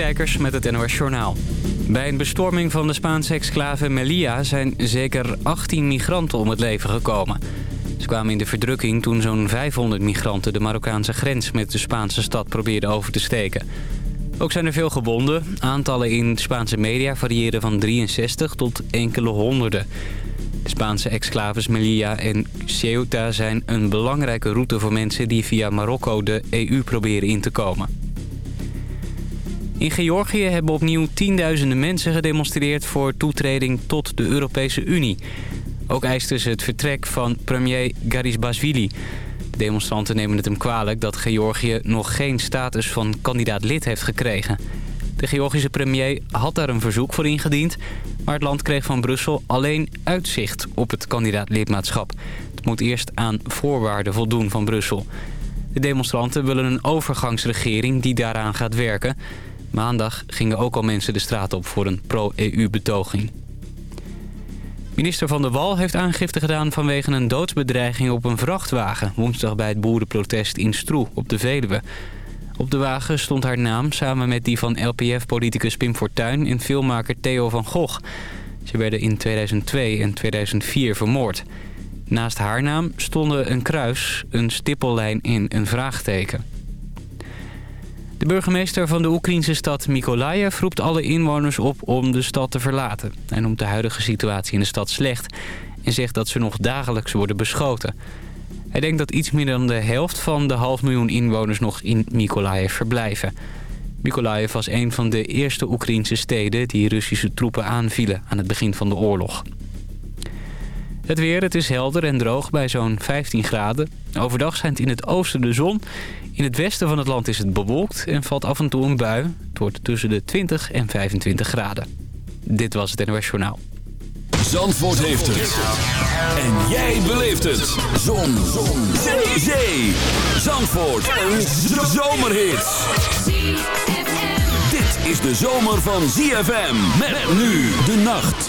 Dijkers met het NOS Journaal. Bij een bestorming van de Spaanse exclave Melilla zijn zeker 18 migranten om het leven gekomen. Ze kwamen in de verdrukking toen zo'n 500 migranten de Marokkaanse grens met de Spaanse stad probeerden over te steken. Ook zijn er veel gewonden. Aantallen in Spaanse media variëren van 63 tot enkele honderden. De Spaanse exclaves Melilla en Ceuta zijn een belangrijke route voor mensen die via Marokko de EU proberen in te komen. In Georgië hebben opnieuw tienduizenden mensen gedemonstreerd voor toetreding tot de Europese Unie. Ook eisten ze het vertrek van premier Garibashvili. De demonstranten nemen het hem kwalijk dat Georgië nog geen status van kandidaat-lid heeft gekregen. De Georgische premier had daar een verzoek voor ingediend... maar het land kreeg van Brussel alleen uitzicht op het kandidaat-lidmaatschap. Het moet eerst aan voorwaarden voldoen van Brussel. De demonstranten willen een overgangsregering die daaraan gaat werken... Maandag gingen ook al mensen de straat op voor een pro-EU-betoging. Minister Van der Wal heeft aangifte gedaan vanwege een doodsbedreiging op een vrachtwagen... woensdag bij het boerenprotest in Stroe op de Veluwe. Op de wagen stond haar naam samen met die van LPF-politicus Pim Fortuyn en filmmaker Theo van Gogh. Ze werden in 2002 en 2004 vermoord. Naast haar naam stonden een kruis, een stippellijn en een vraagteken. De burgemeester van de Oekraïnse stad Mykolaiv roept alle inwoners op om de stad te verlaten. Hij noemt de huidige situatie in de stad slecht en zegt dat ze nog dagelijks worden beschoten. Hij denkt dat iets meer dan de helft van de half miljoen inwoners nog in Mykolaiv verblijven. Mykolaiv was een van de eerste Oekraïnse steden die Russische troepen aanvielen aan het begin van de oorlog. Het weer, het is helder en droog bij zo'n 15 graden. Overdag schijnt in het oosten de zon. In het westen van het land is het bewolkt en valt af en toe een bui. Het wordt tussen de 20 en 25 graden. Dit was het NOS Journaal. Zandvoort heeft het. En jij beleeft het. Zon. zon. Zee. Zee. Zandvoort. Een zomerhit. Dit is de zomer van ZFM. Met nu de nacht.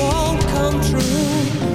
won't come true.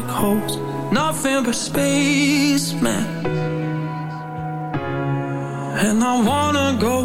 black holes, nothing but space, man. And I wanna go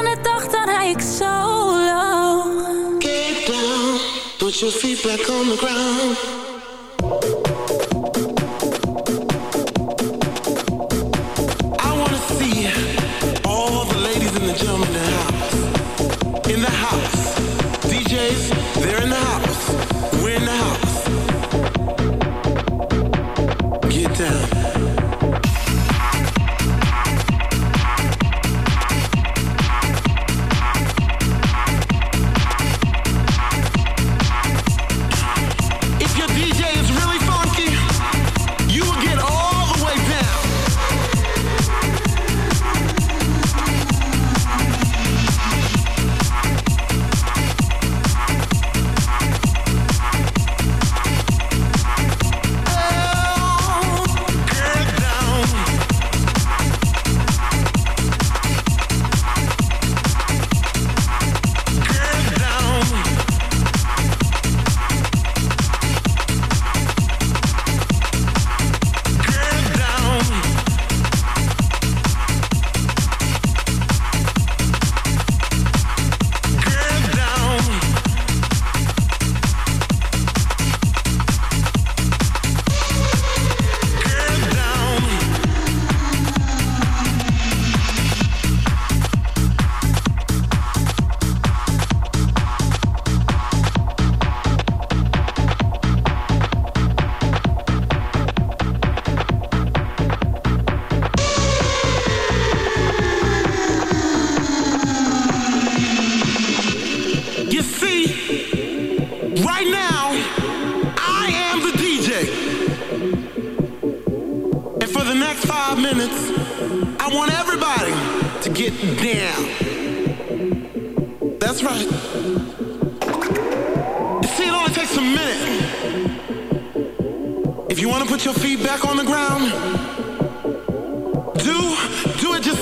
solo Get down, put your feet back on the ground.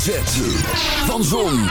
Zet van Zon,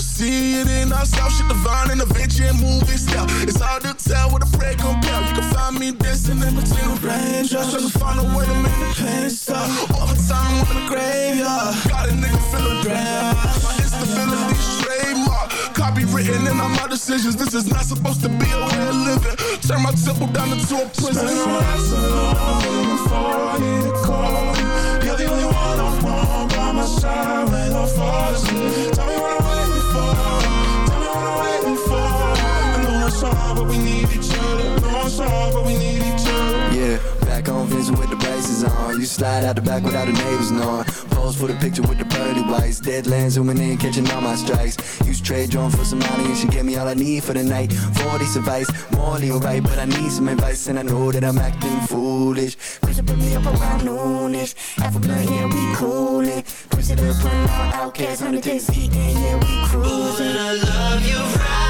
never see it in ourselves. Shit divine in the venture and movie style. It's hard to tell what a prayer compare. You can find me dancing in between the raindrops. Trying to find a way to make the pain stop. All the time in the graveyard. Got a nigga feeling grand. My instability's trademark. Copywritten in all my decisions. This is not supposed to be a way of living. Turn my temple down into a prison. Spend my life so long I get a call. You're the only one I want by my side when I'm falling. Tell me what we need each other. No one's but we need each other. Yeah back on Vincent with the braces on. You slide out the back without the neighbors knowing. Pose for the picture with the pearly whites. Deadlands zooming in, catching all my strikes. Use trade drone for some money and she gave me all I need for the night. 40 advice, morally right, but I need some advice and I know that I'm acting foolish. Push it up me up around noonish. Half a blunt, yeah, we cool it. Push it up, run out, outcast, 100 days, yeah, we cruising. Ooh, and I love you right.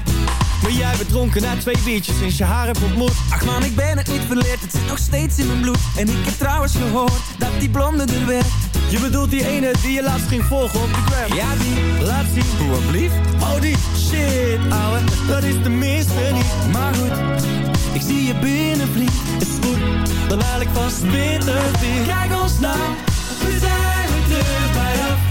jij bent dronken na twee biertjes sinds je haar hebt ontmoet Ach man, ik ben het niet verleerd, het zit nog steeds in mijn bloed. En ik heb trouwens gehoord dat die blonde er werd. Je bedoelt die ene die je laatst ging volgen op de gram? Ja die, laat zien, hoe blief Oh die, shit ouwe, dat is de minste niet. Maar goed, ik zie je binnen vriend Is goed, dan haal ik vast bitter weer. Kijk ons nou, we zijn terug bij af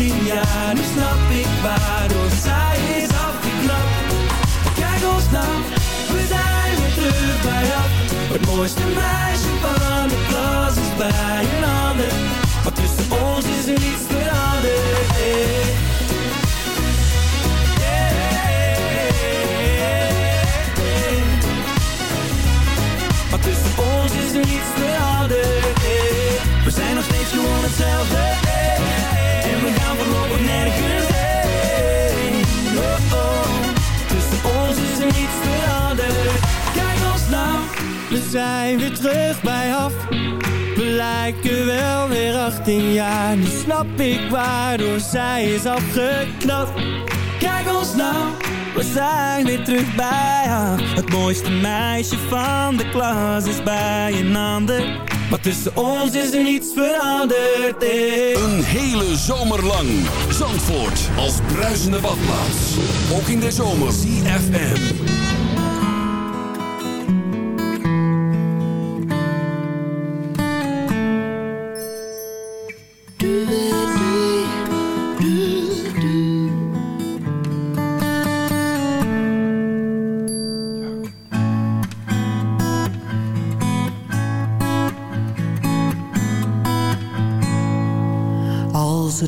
weer 18 jaar, nu snap ik waardoor zij is afgeknapt. Kijk ons nou, we zijn weer terug bij af. Het mooiste meisje van de klas is bij een ander. Maar tussen ons is er niets veranderd. Hey. Maar tussen ons is er niets veranderd. We zijn nog steeds gewoon hetzelfde. Zijn weer terug bij af. We lijken wel weer 18 jaar. Nu snap ik waardoor zij is afgeknapt. Kijk ons nou, we zijn weer terug bij haar. Het mooiste meisje van de klas is bij een ander. Maar tussen ons is er niets veranderd. eh. Een hele zomer lang. Zandvoort als bruisende badplaats. Ook in de zomer. CFM.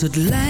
het lijkt